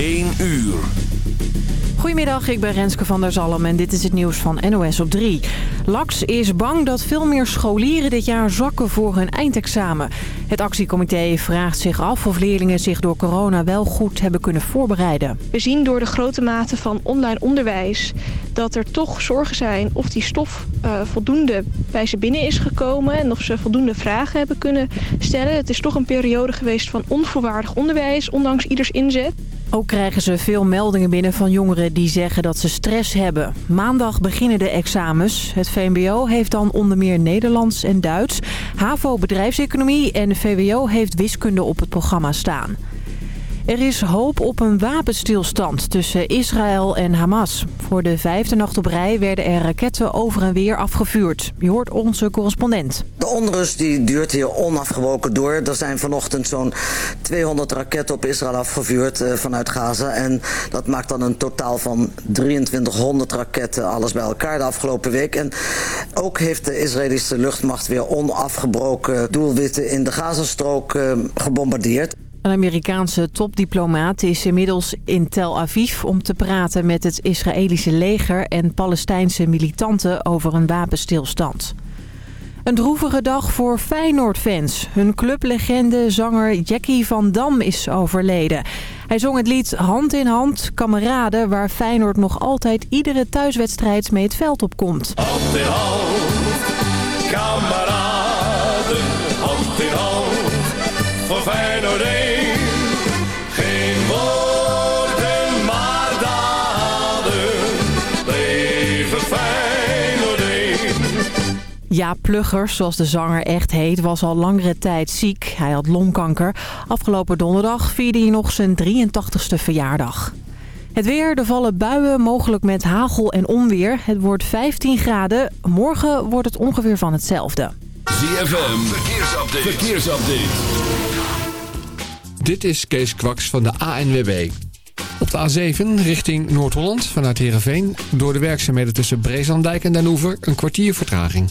1 uur. Goedemiddag, ik ben Renske van der Zalm en dit is het nieuws van NOS op 3. LAX is bang dat veel meer scholieren dit jaar zakken voor hun eindexamen. Het actiecomité vraagt zich af of leerlingen zich door corona wel goed hebben kunnen voorbereiden. We zien door de grote mate van online onderwijs dat er toch zorgen zijn of die stof uh, voldoende bij ze binnen is gekomen en of ze voldoende vragen hebben kunnen stellen. Het is toch een periode geweest van onvoorwaardig onderwijs, ondanks ieders inzet. Ook krijgen ze veel meldingen binnen van jongeren die zeggen dat ze stress hebben. Maandag beginnen de examens. Het VMBO heeft dan onder meer Nederlands en Duits. HAVO bedrijfseconomie en VWO heeft wiskunde op het programma staan. Er is hoop op een wapenstilstand tussen Israël en Hamas. Voor de vijfde nacht op rij werden er raketten over en weer afgevuurd. Je hoort onze correspondent. De onrust die duurt hier onafgebroken door. Er zijn vanochtend zo'n 200 raketten op Israël afgevuurd uh, vanuit Gaza. En dat maakt dan een totaal van 2300 raketten alles bij elkaar de afgelopen week. En ook heeft de Israëlische luchtmacht weer onafgebroken doelwitten in de Gazastrook uh, gebombardeerd. Een Amerikaanse topdiplomaat is inmiddels in Tel Aviv om te praten met het Israëlische leger en Palestijnse militanten over een wapenstilstand. Een droevige dag voor Feyenoord-fans. Hun clublegende zanger Jackie van Dam is overleden. Hij zong het lied Hand in Hand, Kameraden... waar Feyenoord nog altijd iedere thuiswedstrijd mee het veld op komt. Hand in hand, Ja, Pluggers, zoals de zanger echt heet, was al langere tijd ziek. Hij had longkanker. Afgelopen donderdag vierde hij nog zijn 83ste verjaardag. Het weer, er vallen buien, mogelijk met hagel en onweer. Het wordt 15 graden. Morgen wordt het ongeveer van hetzelfde. ZFM, verkeersupdate. verkeersupdate. Dit is Kees Kwaks van de ANWB. Op de A7 richting Noord-Holland vanuit Heerenveen... door de werkzaamheden tussen Breeslanddijk en Den Oever een kwartier vertraging.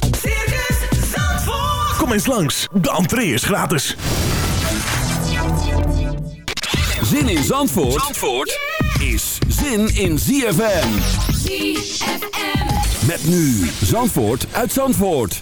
Kom eens langs, de entree is gratis. Zin in Zandvoort, Zandvoort is zin in ZFM. ZFM. Met nu Zandvoort uit Zandvoort.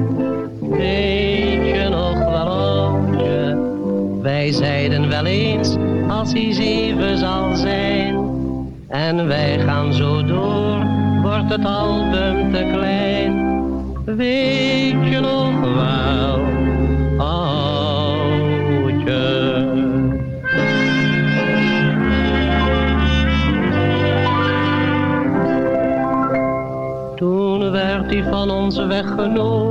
Weet je nog wel, oudje? Wij zeiden wel eens, als hij zeven zal zijn. En wij gaan zo door, wordt het album te klein. Weet je nog wel, oudje? Toen werd hij van ons weggenomen.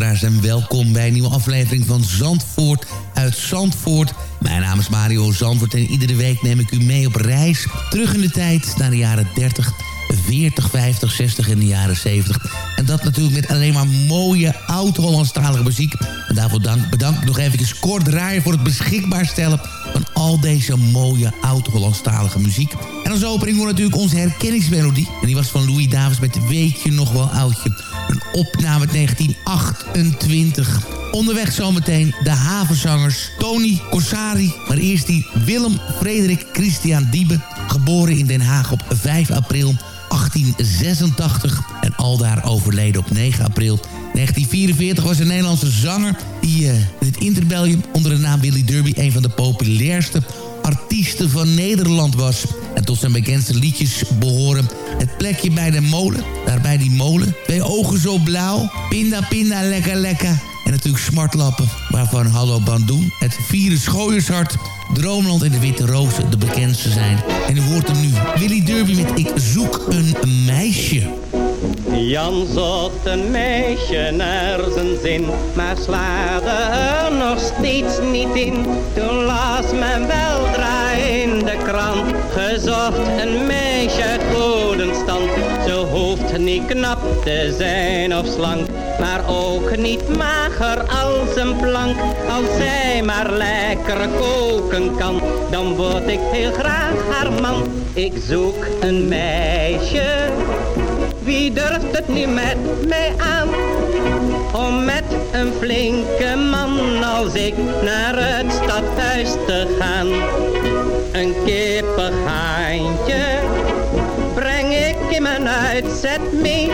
Luisteraars en welkom bij een nieuwe aflevering van Zandvoort uit Zandvoort. Mijn naam is Mario Zandvoort en iedere week neem ik u mee op reis terug in de tijd naar de jaren 30, 40, 50, 60 en de jaren 70. En dat natuurlijk met alleen maar mooie oud-Hollandstalige muziek. En daarvoor dank, bedank ik nog even kort draaien voor het beschikbaar stellen van al deze mooie oud-Hollandstalige muziek. En als opening wordt natuurlijk onze herkenningsmelodie. En die was van Louis Davis met Weet je nog wel oudje. Een opname uit 1928. Onderweg zometeen de havenzangers Tony Corsari. Maar eerst die Willem Frederik Christian Diebe. Geboren in Den Haag op 5 april 1886. En aldaar overleden op 9 april 1944 was een Nederlandse zanger... die uh, in het interbellum onder de naam Willy Derby... een van de populairste artiesten van Nederland was. En tot zijn bekendste liedjes behoren... Het plekje bij de molen, daarbij die molen. Twee ogen zo blauw, pinda pinda lekker lekker... En natuurlijk smartlappen, waarvan Hallo Bandoen, het vierde schooiershart... Droomland en de Witte Rozen de bekendste zijn. En u hoort hem nu, Willy Derby met Ik zoek een meisje. Jan zocht een meisje naar zijn zin, maar slaagde er nog steeds niet in. Toen las men weldra in de krant, gezocht een meisje uit godenstand. Zo hoeft niet knap te zijn of slank, maar ook niet mager als een plank. Als zij maar lekker koken kan, dan word ik heel graag haar man. Ik zoek een meisje, wie durft het nu met mij aan? Om met een flinke man als ik naar het stadhuis te gaan. Een kippig haantje breng ik in mijn uitzet mee.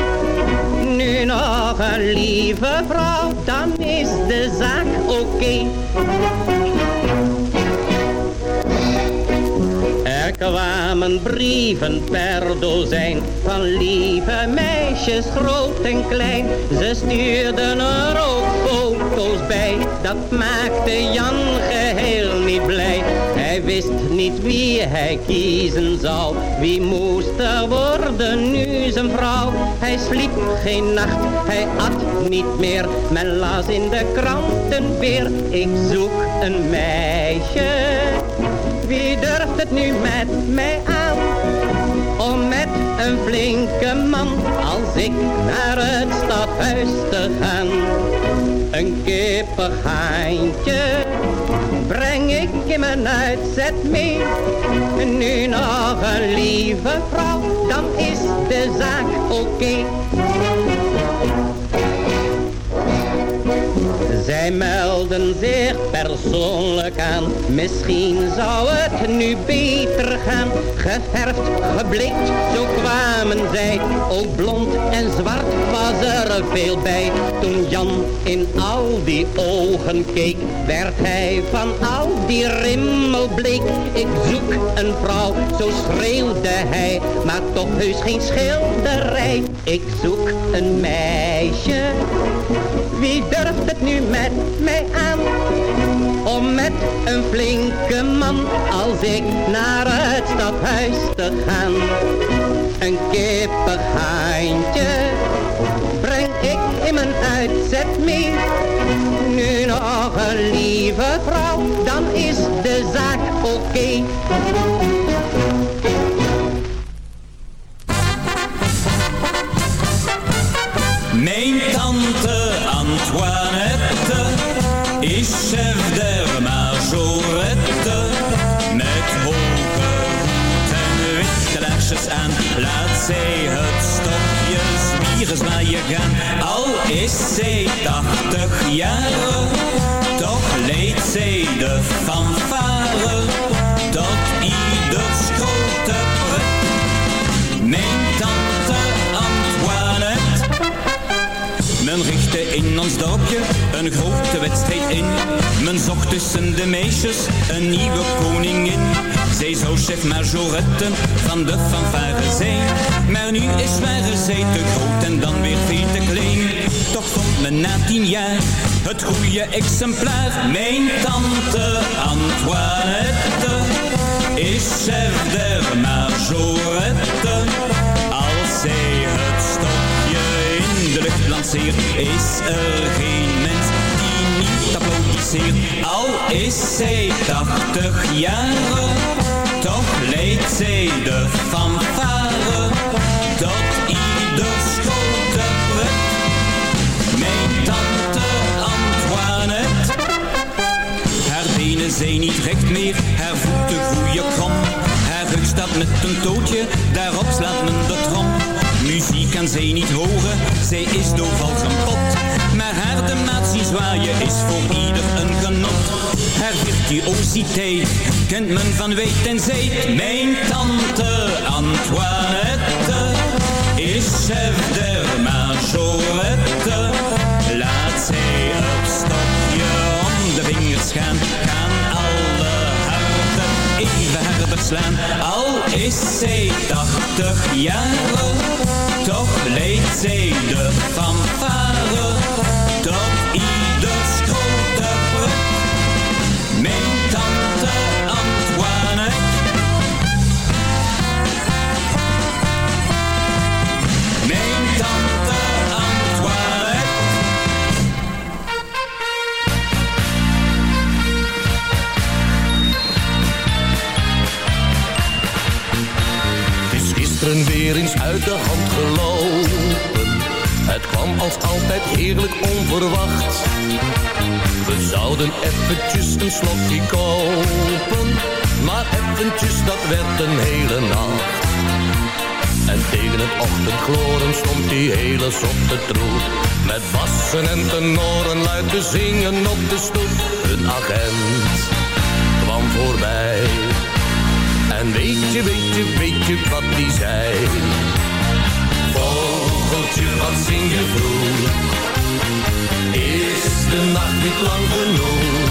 Nu nog een lieve vrouw, dan is de zaak oké. Kwamen brieven per dozijn van lieve meisjes, groot en klein. Ze stuurden er ook foto's bij, dat maakte Jan geheel niet blij. Hij wist niet wie hij kiezen zou, wie moest er worden nu zijn vrouw. Hij sliep geen nacht, hij at niet meer, men las in de kranten weer. Ik zoek een meisje wie durft het nu met mij aan? Om met een flinke man als ik naar het stadhuis te gaan. Een kippig haantje breng ik in mijn uitzet mee. Nu nog een lieve vrouw, dan is de zaak oké. Zij melden zich persoonlijk aan, misschien zou het nu beter gaan. Geverfd, geblikt, zo kwamen zij, ook blond en zwart was er veel bij. Toen Jan in al die ogen keek, werd hij van al die rimmel bleek. Ik zoek een vrouw, zo schreeuwde hij, maar toch heus geen schilderij. Ik zoek een meisje, wie durft het nu met mij aan? Om met een flinke man als ik naar het stadhuis te gaan. Een kippig haantje breng ik in mijn uitzet mee. Nu nog een lieve vrouw, dan is de zaak oké. Tante Antoinette is chef der majorette. Met hoge en witte laarsjes aan laat zij het stokje zwieren zwaaien gaan. Al is zij tachtig jaren, toch leed zij de fanfare tot ieders grote pret. Men richtte in ons dorpje een grote wedstrijd in. Men zocht tussen de meisjes een nieuwe koningin. Zij zou chef majorette van de fanfare zijn. Maar nu is ware zij te groot en dan weer veel te klein. Toch vond men na tien jaar het goede exemplaar. Mijn tante Antoinette is chef der majorette. Als zij het in de lucht lanceert, is er geen mens die niet applaudisseert. Al is zij tachtig jaren, toch leidt zij de fanfare tot ieders grote pret. Mijn tante Antoinette, haar benen zijn niet recht meer, haar voeten groeien krom. Haar rug staat met een tootje, daarop slaat men de trom. Muziek kan zij niet horen, zij is doorval pot. Maar haar de maat zwaaien is voor ieder een genot. Haar virtuositeit kent men van weet en zijt. Mijn tante Antoinette is chef der majorette. Laat zij het stokje om de vingers gaan, gaan alle harten even harder slaan. Al is zij tachtig jaren, toch leidt zij de fanfare tot gisteren weer eens uit de hand gelopen. Het kwam als altijd heerlijk onverwacht. We zouden eventjes een slokje kopen. Maar eventjes, dat werd een hele nacht. En tegen het ochtendgloren stond die hele zotte troep. Met bassen en tenoren luid te zingen op de stoep. Een agent kwam voorbij. Weet je, weet je, weet je wat die zei? Vogeltje, wat zing je vroeg? Is de nacht niet lang genoeg?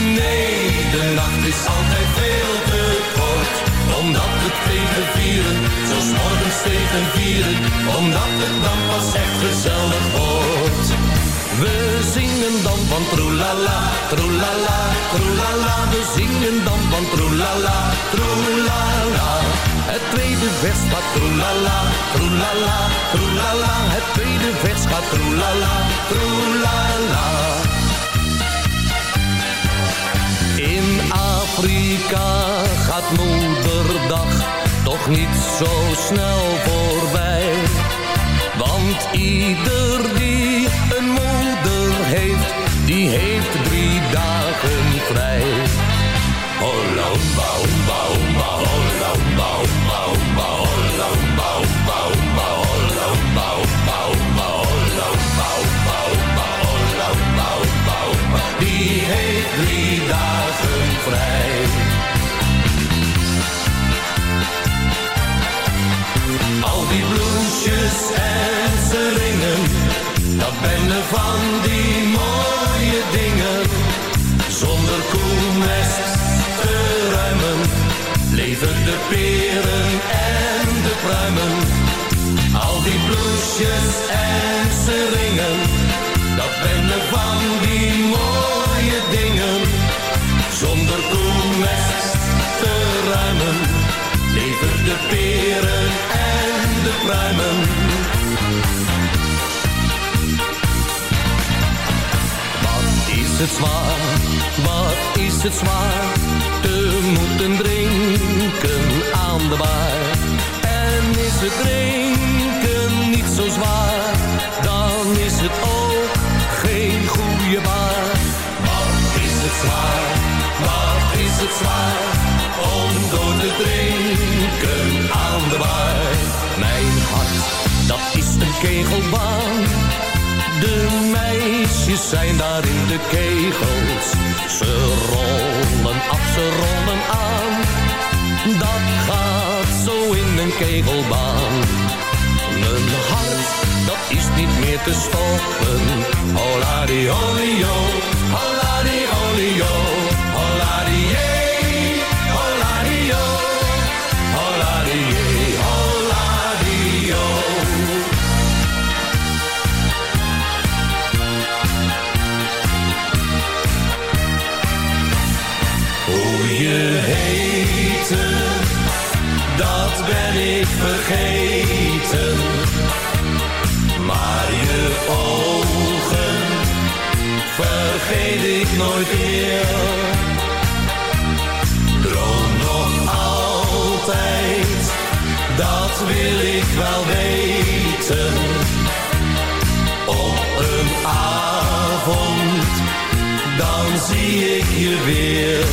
Nee, de nacht is altijd veel te kort. Omdat het tegen vieren, zo morgens tegen vieren. Omdat het dan pas echt gezellig wordt. We zingen dan van troelala, troelala, troelala. We zingen dan van troelala, troelala. Het tweede vers gaat troelala, troelala, troelala. Het tweede vers gaat troelala, troelala. In Afrika gaat moederdag toch niet zo snel voorbij. Want ieder die een moeder die heeft drie dagen vrij. Holla, hoemba, hoemba, hoemba, holla, hoemba, hoemba, hoemba, holla, hoemba, hoemba, hoemba, holla, hoemba, hoemba, hoemba, holla, hoemba, hoemba, hoemba, holla, hoemba, hoemba, hoemba. Die heeft drie dagen vrij. Al die bloesjes en seringen, dat ben er van die bloesjes en seringen, dat ben er van die mooie dingen. Zonder koelmest te ruimen, leven de peren en de pruimen. Wat is het zwaar, wat is het zwaar, te moeten drinken aan de bar. Zwaar, om door te drinken aan de bar. Mijn hart, dat is een kegelbaan. De meisjes zijn daar in de kegels. Ze rollen af, ze rollen aan. Dat gaat zo in een kegelbaan. Mijn hart, dat is niet meer te stoppen. Hola di olio, hola di olio, ik vergeten. Maar je ogen vergeet ik nooit meer. Droom nog altijd, dat wil ik wel weten. Op een avond, dan zie ik je weer.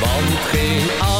Want geen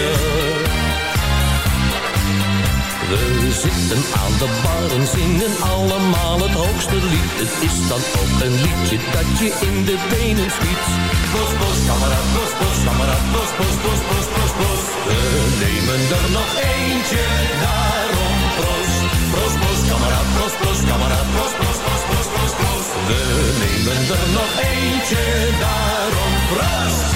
Zitten aan de bar en zingen allemaal het hoogste lied. Het is dan ook een liedje dat je in de benen schiet. Bos, bos, kameraad, bos, bos, kameraad, bos, bos, bos, bos, bos, bos. We nemen er nog eentje, daarom proost. Proost, proost, kameraad, proost, proost, kameraad, proost, proost, proost, proost, proost. We nemen er nog eentje, daarom proost.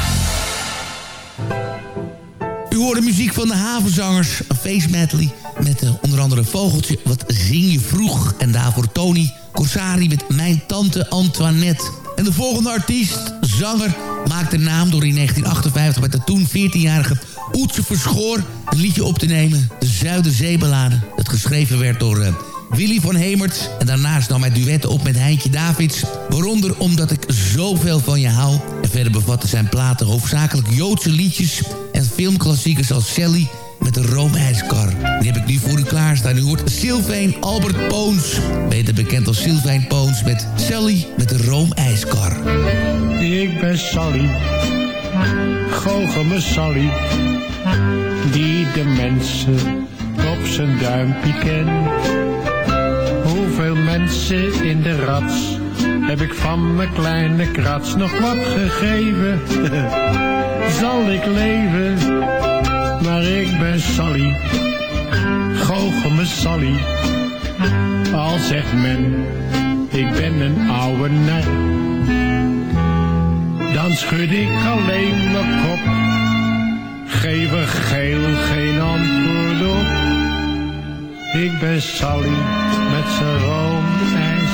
U hoorde muziek van de havenzangers, face medley... met uh, onder andere Vogeltje, wat zing je vroeg... en daarvoor Tony Corsari met Mijn Tante Antoinette. En de volgende artiest, zanger, maakte naam door in 1958... met de toen 14-jarige Oetse Verschoor een liedje op te nemen... De Zuiderzeebeladen, dat geschreven werd door... Uh, Willy van Hemert. En daarnaast nam hij duetten op met Heintje Davids. Waaronder Omdat ik zoveel van je hou. En verder bevatten zijn platen hoofdzakelijk Joodse liedjes... en filmklassiekers als Sally met de roomijskar. Die heb ik nu voor u klaarstaan. U hoort Sylvain Albert Poons. Beter bekend als Sylvain Poons met Sally met de roomijskar. Ik ben Sally, goochel Sally, die de mensen op zijn duimpje kent. Hoeveel mensen in de rats heb ik van mijn kleine krats nog wat gegeven? Zal ik leven? Maar ik ben Sally, goochel me Sally. Al zegt men, ik ben een oude nar. Dan schud ik alleen mijn kop, geef er geel geen antwoord op. Ik ben Sally met zijn roomijskrem.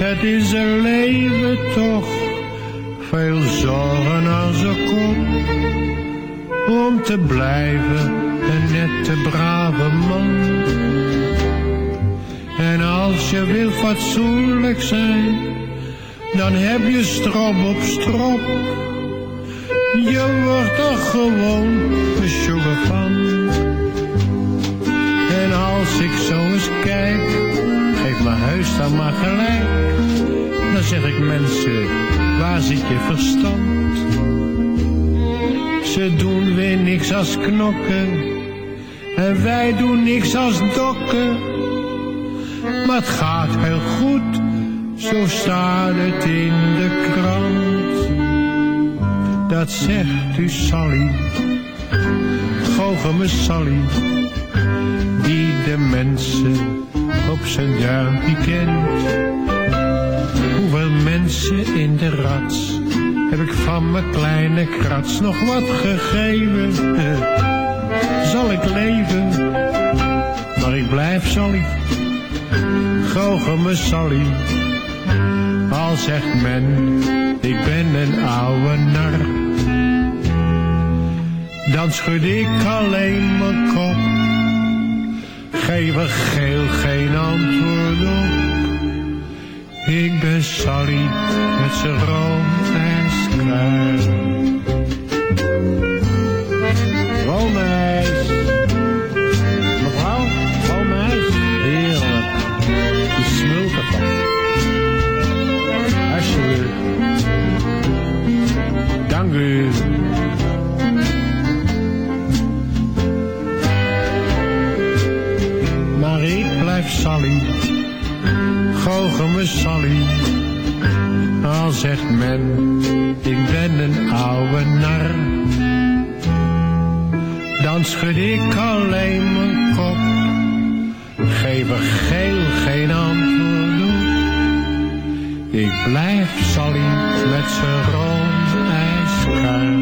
Het is een leven toch, veel zorgen aan zijn kop. Om te blijven een nette, brave man. En als je wil fatsoenlijk zijn, dan heb je strop op strop. Je wordt er gewoon sugar van. En als ik zo eens kijk, dan maar gelijk. Dan zeg ik mensen, waar zit je verstand? Ze doen weer niks als knokken, en wij doen niks als dokken. Maar het gaat heel goed, zo staat het in de krant. Dat zegt u Sally, goochel me Sally, die de mensen op zijn duimpje kent. Hoeveel mensen in de rats heb ik van mijn kleine krats nog wat gegeven? Zal ik leven, maar ik blijf Sally goochel me Sally. Al zegt men, ik ben een oude nar. Dan schud ik alleen mijn kop. Geef er geel geen antwoord op. Ik ben Sally met zijn roomijskruis. Roomijs. Me Sally. Al zegt men, ik ben een oude nar. Dan schud ik alleen mijn kop geef er geel geen antwoord op. Ik blijf Sally met zijn roomijskruin. Ik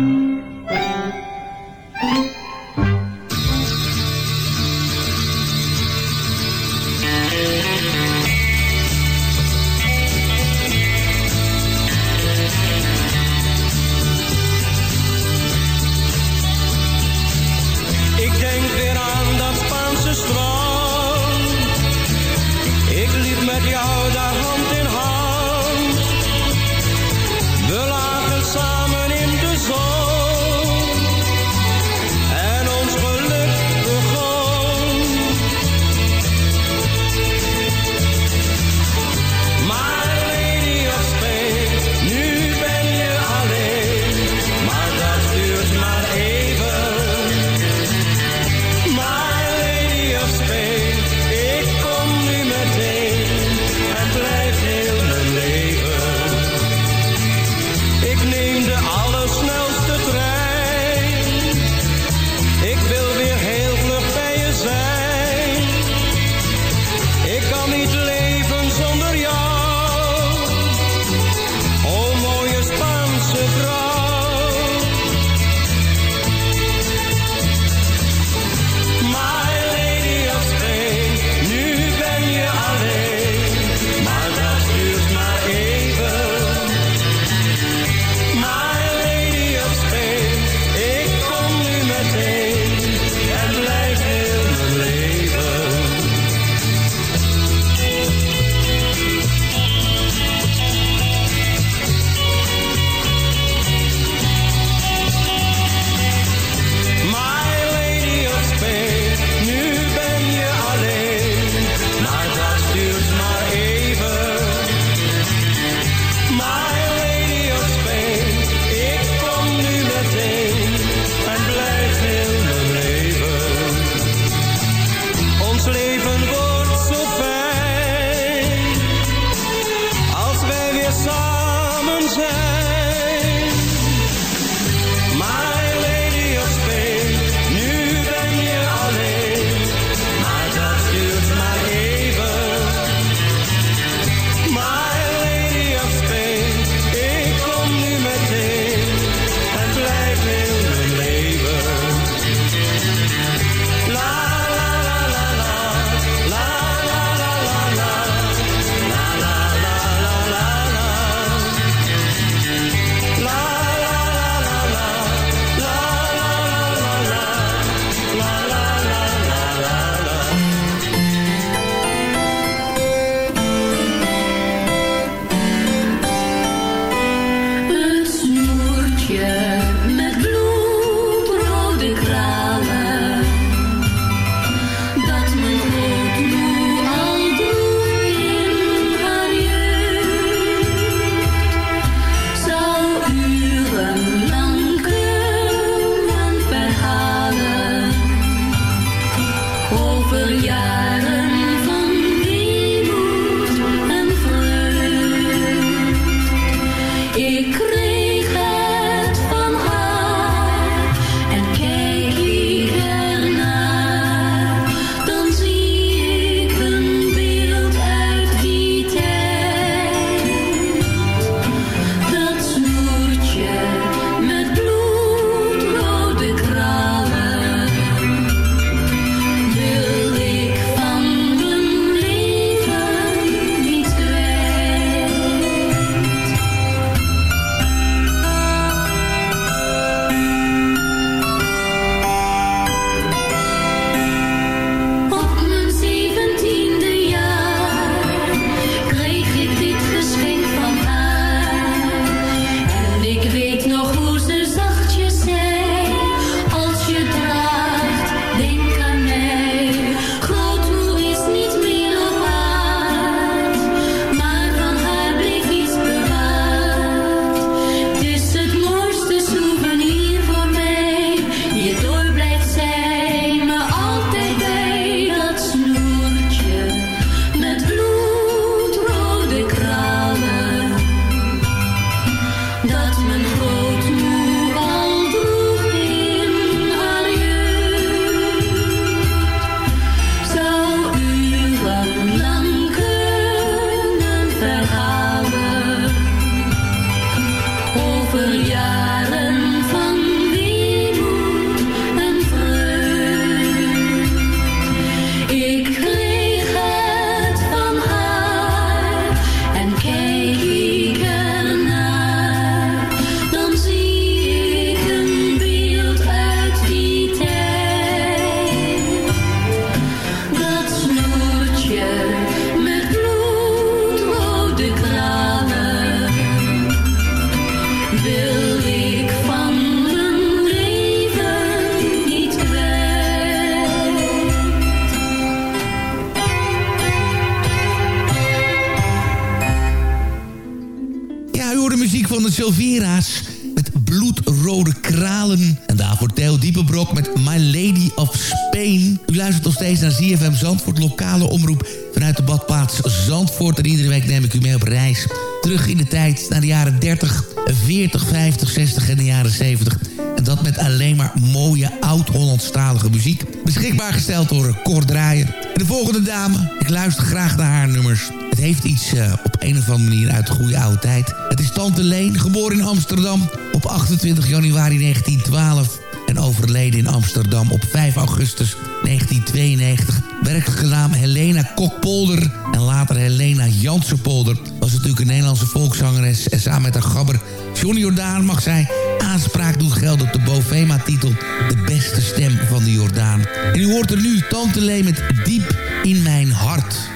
tijd naar de jaren 30, 40, 50, 60 en de jaren 70. En dat met alleen maar mooie oud-Hollandstalige muziek. Beschikbaar gesteld door Cor Draaier. de volgende dame, ik luister graag naar haar nummers. Het heeft iets eh, op een of andere manier uit de goede oude tijd. Het is Tante Leen, geboren in Amsterdam op 28 januari 1912 en overleden in Amsterdam op 5 augustus 1992. Werkelijke naam Helena Kokpolder en later Helena Janssenpolder is natuurlijk een Nederlandse volkszangeres... en samen met haar gabber Johnny Jordaan mag zij aanspraak doen gelden... op de Bovema-titel De Beste Stem van de Jordaan. En u hoort er nu Tante Lee met Diep in mijn hart.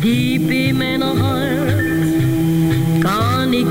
Diep in mijn hart kan ik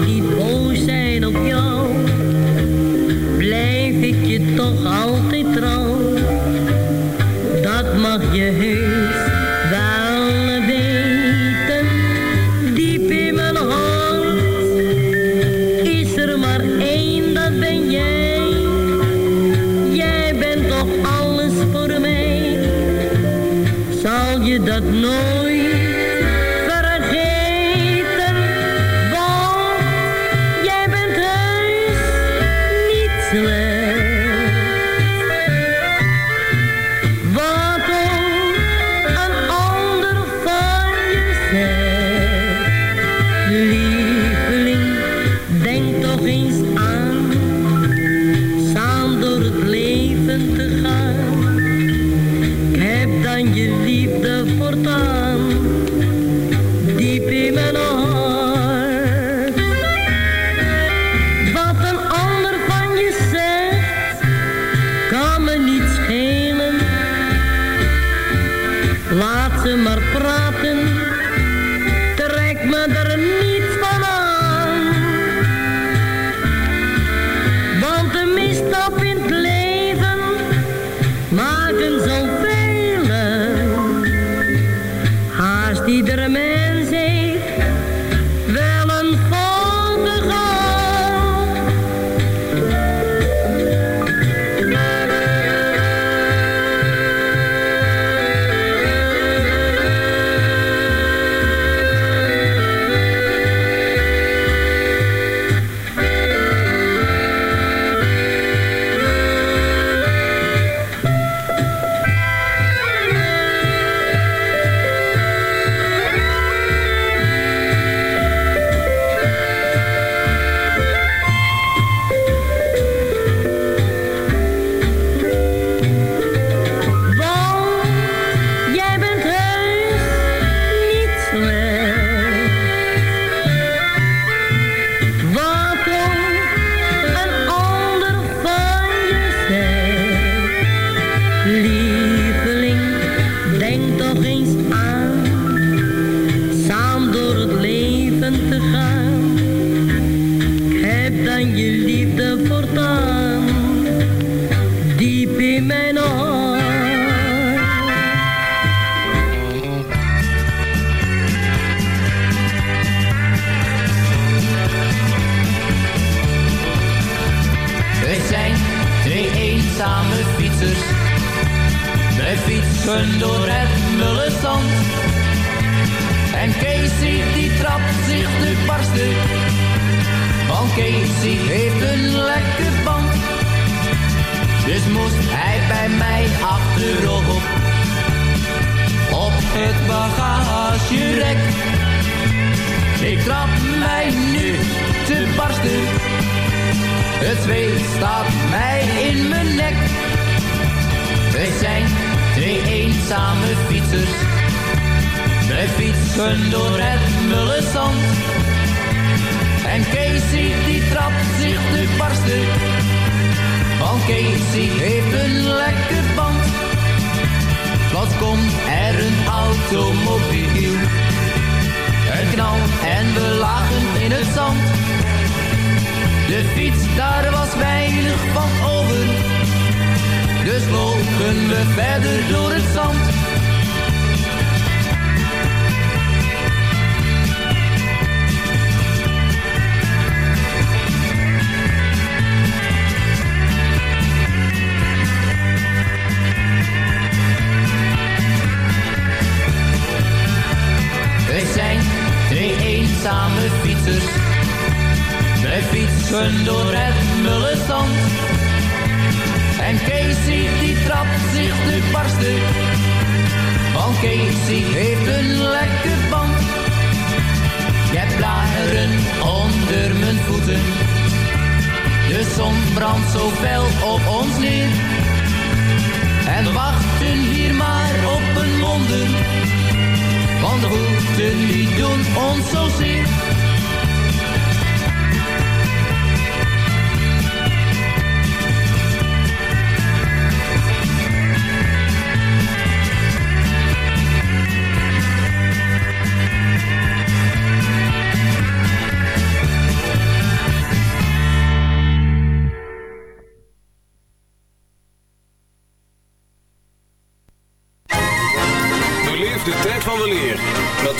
Ik trap mij nu te barsten. Het zweet staat mij in mijn nek. We zijn twee eenzame fietsers. We fietsen door het mulle zand. En Casey die trapt zich te barsten. Want Casey heeft een lekker band. Wat komt er een automobiel? Een knal en we lagen in het zand. De fiets, daar was weinig van over. Dus lopen we verder door het zand. Eenzame fietsers. We fietsen door het mulle zand. En Casey die trapt zich te barsten. Want Casey heeft een lekker band. Ik heb blaren onder mijn voeten. De zon brandt zo fel op ons neer. En wachten hier maar op een wonder. Want de routen die doen ons zo zeer. leer.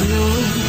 Was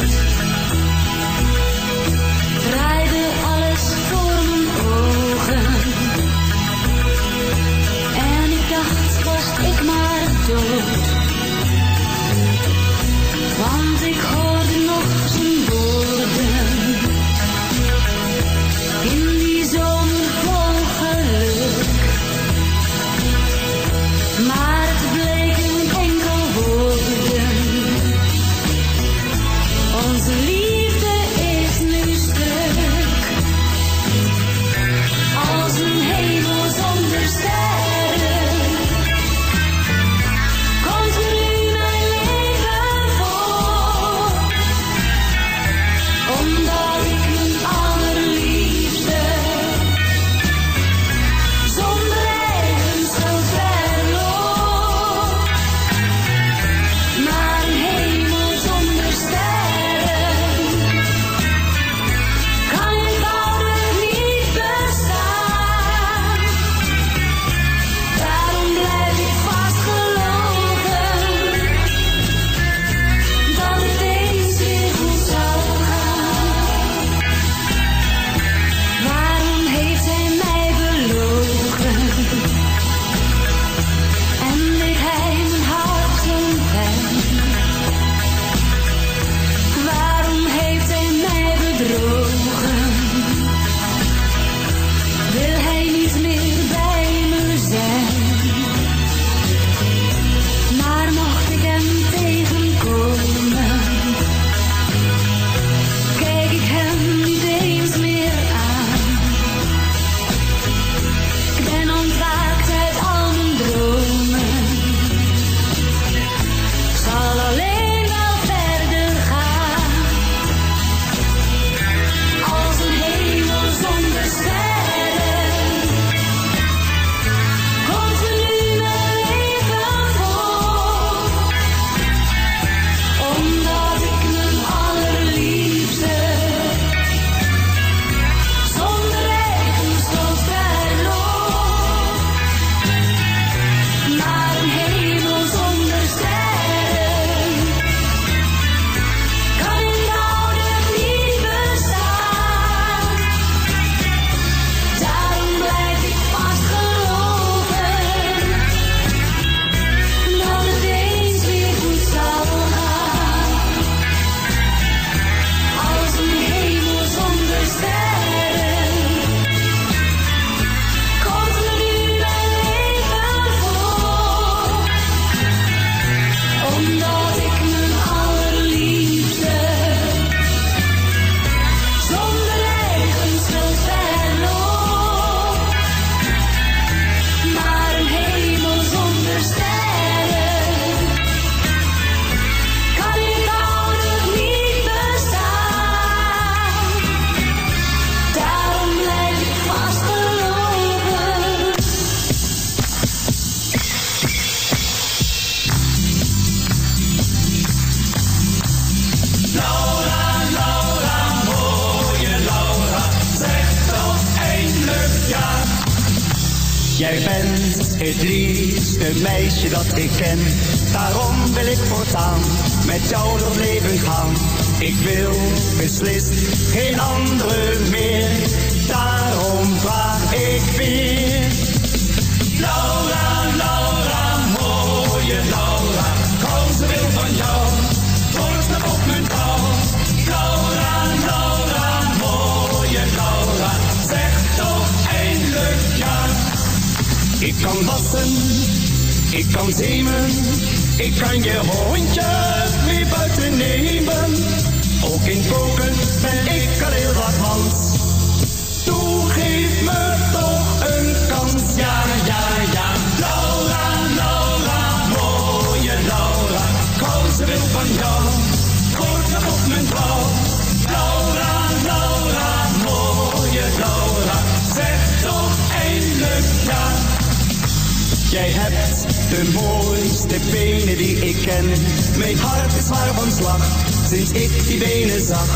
sinds ik die benen zag.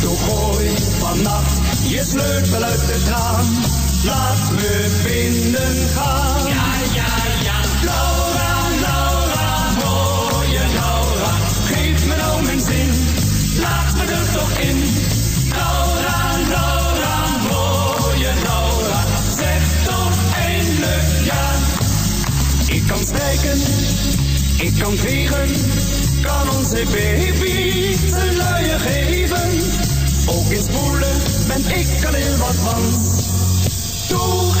Toen gooi vannacht je sleutel uit het raam. Laat me binnen gaan. Ja, ja, ja. Laura, Laura, mooie Laura. Geef me nou mijn zin, laat me er toch in. Laura, Laura, mooie Laura. Zeg toch eindelijk ja. Ik kan strijken, ik kan vegen, onze baby zijn luier geven. Ook in spoelen ben ik al heel wat mans. Toe,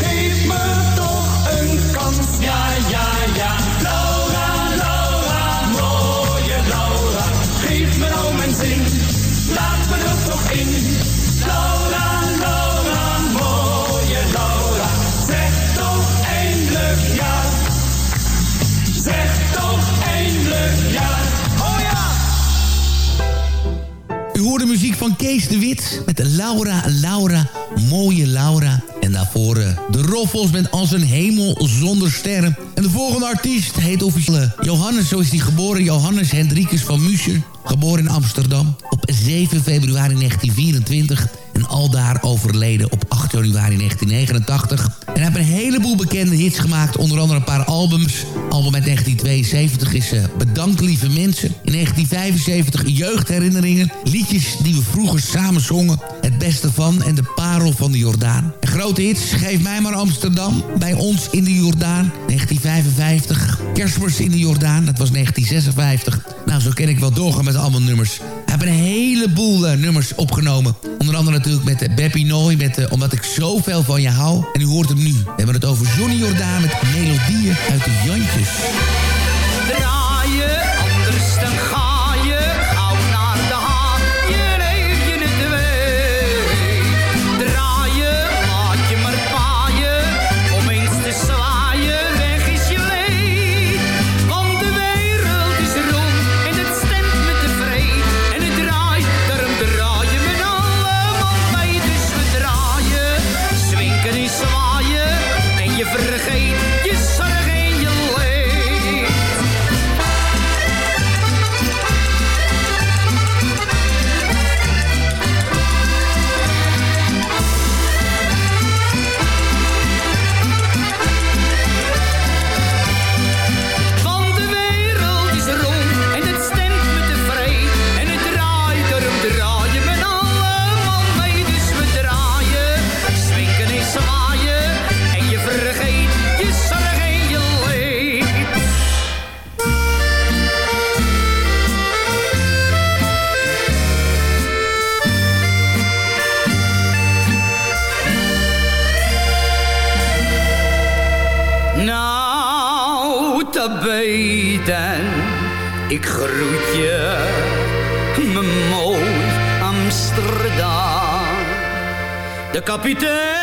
van Kees de Wit met Laura, Laura, mooie Laura. En daarvoor eh, de Roffels met Als een hemel zonder sterren. En de volgende artiest heet officieel eh, Johannes, zo is hij geboren. Johannes Hendrikus van Muscher, geboren in Amsterdam op 7 februari 1924. En aldaar overleden op 8 januari 1989. En hij heeft een heleboel bekende hits gemaakt. Onder andere een paar albums. Album uit 1972 is eh, Bedankt lieve mensen. In 1975 Jeugdherinneringen. Liedjes die we vroeger samen zongen. Het beste van en de parel van de Jordaan. En grote hits. Geef mij maar Amsterdam. Bij ons in de Jordaan. 1955. Kerstmis in de Jordaan. Dat was 1956. Nou, zo ken ik wel doorgaan met allemaal nummers. Een heleboel eh, nummers opgenomen. Onder andere natuurlijk met uh, Beppie Nooy. Met eh, Omdat ik zoveel van je hou. En u hoort hem nu. We hebben het over Johnny Jordaan met melodieën uit de Jantjes. De kapitein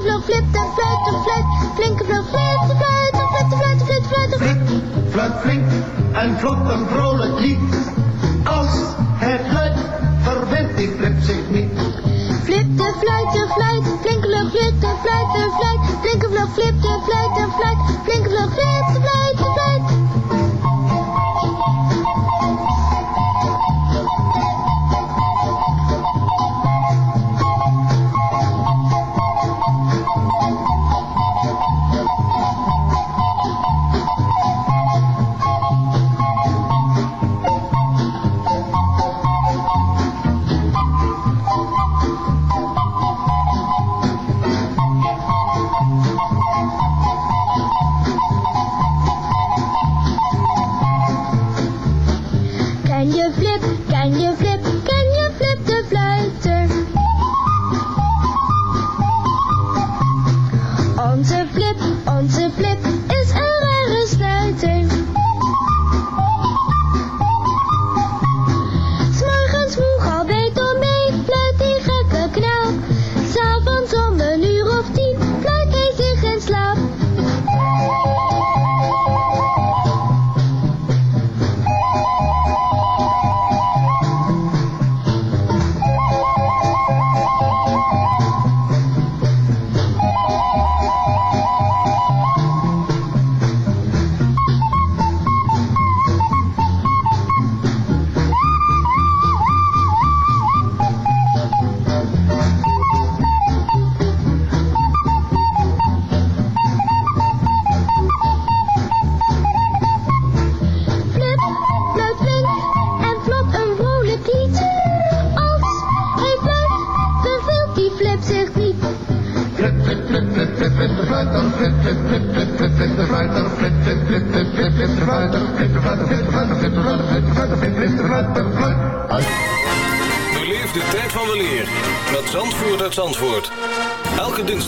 flinke vlug flipt en fluit en fluit. Flinke vlug flipt en fluit en fluit en fluit en fluit fluit en fluit. Fluit flink en vlot een vrolijk lied.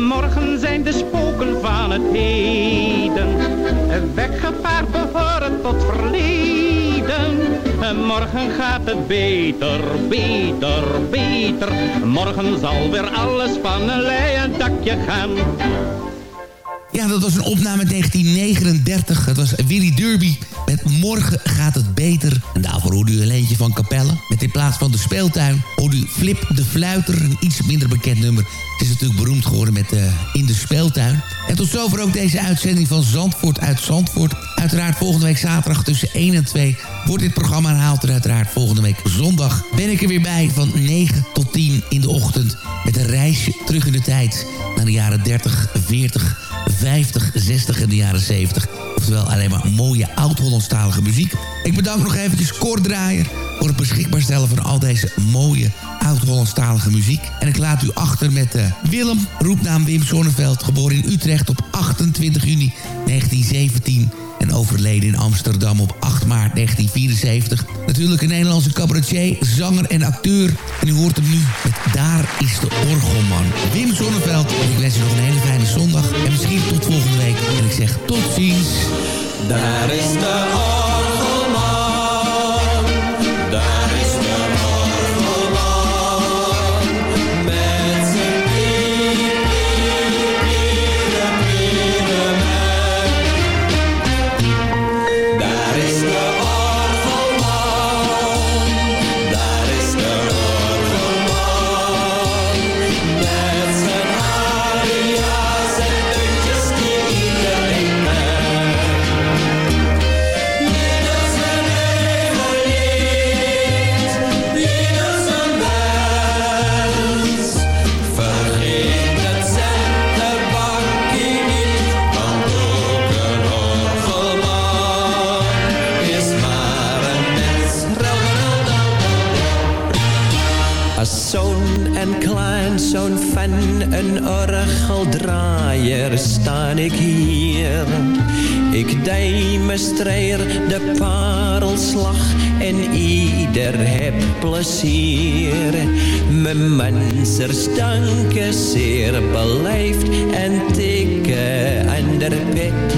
Morgen zijn de spoken van het heden. Weggevaard behoren tot verleden. Morgen gaat het beter, beter, beter. Morgen zal weer alles van een leien dakje gaan. Ja, dat was een opname 1939. Het was Willy Derby met Morgen gaat het beter. En daarvoor hoorde u een eentje van Capelle. Met in plaats van de speeltuin hoorde u Flip de Fluiter. Een iets minder bekend nummer. Het is natuurlijk beroemd geworden met uh, In de Speeltuin. En tot zover ook deze uitzending van Zandvoort uit Zandvoort. Uiteraard volgende week zaterdag tussen 1 en 2 wordt dit programma herhaald. En uiteraard volgende week zondag ben ik er weer bij van 9 tot 10 in de ochtend. Met een reisje terug in de tijd naar de jaren 30, 40, 50, 60 en de jaren 70. Oftewel alleen maar mooie oud-Hollandstalige muziek. Ik bedank nog eventjes Koordraaier voor het beschikbaar stellen van al deze mooie oud-Hollandstalige muziek. En ik laat u achter met uh, Willem, roepnaam Wim Sonneveld... geboren in Utrecht op 28 juni 1917 en overleden in Amsterdam op 8 maart 1974. Natuurlijk een Nederlandse cabaretier, zanger en acteur. En u hoort hem nu met Daar is de Orgelman. Wim Sonneveld. En ik wens u nog een hele fijne zondag. En misschien tot volgende week. En ik zeg tot ziens. Daar is de orgelman. Mensers danken zeer beleefd en tikken aan de pet.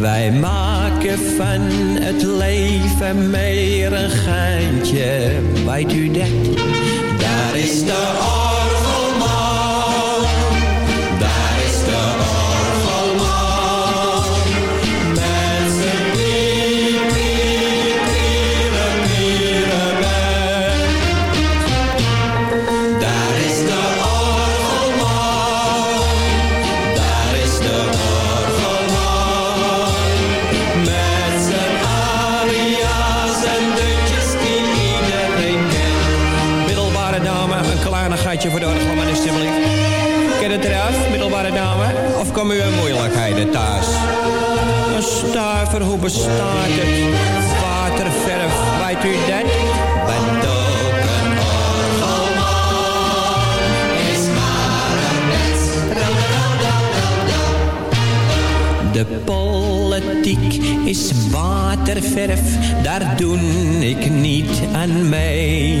Wij maken van het leven meer een geintje, weet u dat? Daar is de voor de orgelman alsjeblieft. Ken het eraf, middelbare dame? Of komen u in moeilijkheden thuis? Een stuiver, hoe bestaat het? Waterverf, weet u dat? Ook een orgelman is maar een mens. De politiek is waterverf, daar doe ik niet aan mee.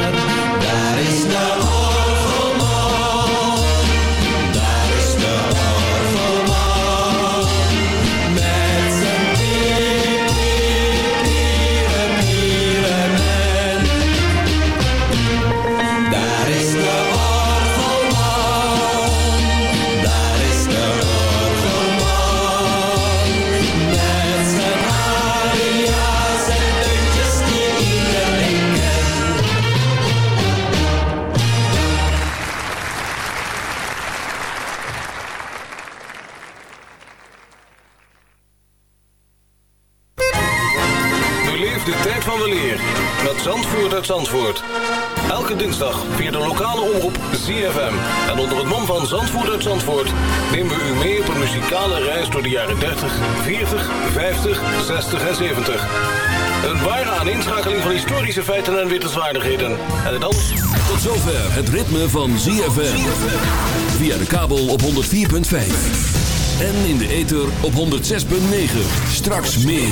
Uit Zandvoort. Elke dinsdag via de lokale omroep ZFM. En onder het mom van Zandvoort uit Zandvoort... nemen we u mee op een muzikale reis door de jaren 30, 40, 50, 60 en 70. Een ware aaninschakeling van historische feiten en wittelswaardigheden. En dan... Tot zover het ritme van ZFM. Via de kabel op 104.5. En in de ether op 106.9. Straks meer.